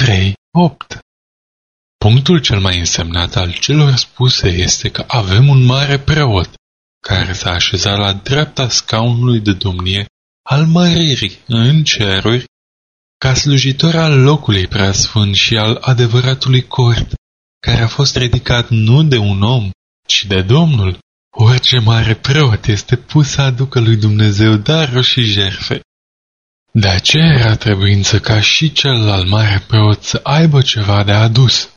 Evrei 8 Punctul cel mai însemnat al celor spuse este că avem un mare preot care s-a așezat la dreapta scaunului de domnie al măririi în ceruri ca slujitor al locului preasfânt și al adevăratului cort, care a fost ridicat nu de un om, ci de Domnul. Orice mare preot este pus să aducă lui Dumnezeu daruri și jerfe. De aceea era trebuință ca și celălalt mare preot să aibă ceva de adus.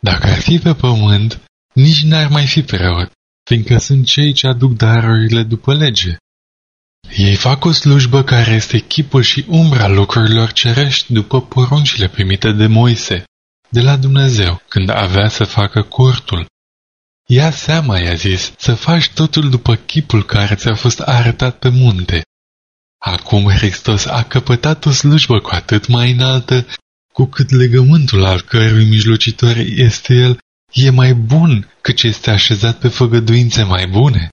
Dacă ar fi pe pământ, nici n-ar mai fi preot, fiindcă sunt cei ce aduc darurile după lege. Ei fac o slujbă care este chipul și umbra lucrurilor cerești după poruncile primite de Moise, de la Dumnezeu, când avea să facă cortul. Ia seama, i-a zis, să faci totul după chipul care ți-a fost arătat pe munte. Acum Hristos a căpătat o slujbă cu atât mai înaltă, cu cât legământul al cărui mijlocitor este el, e mai bun, căci este așezat pe făgăduințe mai bune.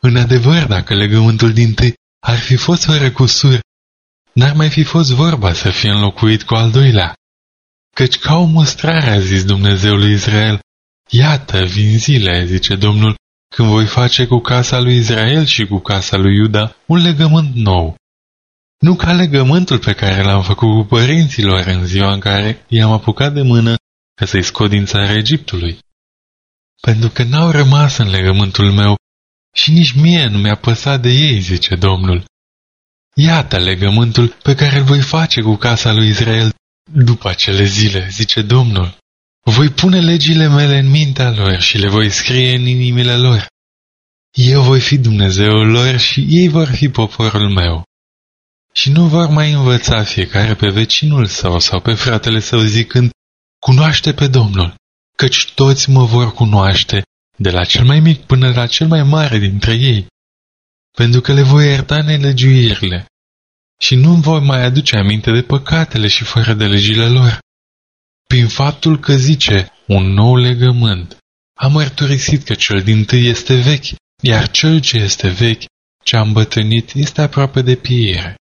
În adevăr, dacă legământul din tâi ar fi fost fără cusur, n-ar mai fi fost vorba să fie înlocuit cu al doilea. Căci ca o mustrare a zis Dumnezeul lui Israel, iată, vin zile, zice Domnul, când voi face cu casa lui Israel și cu casa lui Iuda un legământ nou. Nu ca legământul pe care l-am făcut cu părinților în ziua în care i-am apucat de mână ca să-i scot din țara Egiptului. Pentru că n-au rămas în legământul meu și nici mie nu mi-a păsat de ei, zice Domnul. Iată legământul pe care îl voi face cu casa lui Israel după acele zile, zice Domnul. Voi pune legile mele în mintea lor și le voi scrie în inimile lor. Eu voi fi Dumnezeul lor și ei vor fi poporul meu. Și nu vor mai învăța fiecare pe vecinul său sau pe fratele său zicând, cunoaște pe Domnul, căci toți mă vor cunoaște, de la cel mai mic până la cel mai mare dintre ei, pentru că le voi ierta nelegiuirile și nu voi mai aduce aminte de păcatele și fără de legile lor. Prin faptul că zice un nou legământ, a mărturisit că cel din tâi este vechi, iar cel ce este vechi, ce a îmbătrânit, este aproape de piere.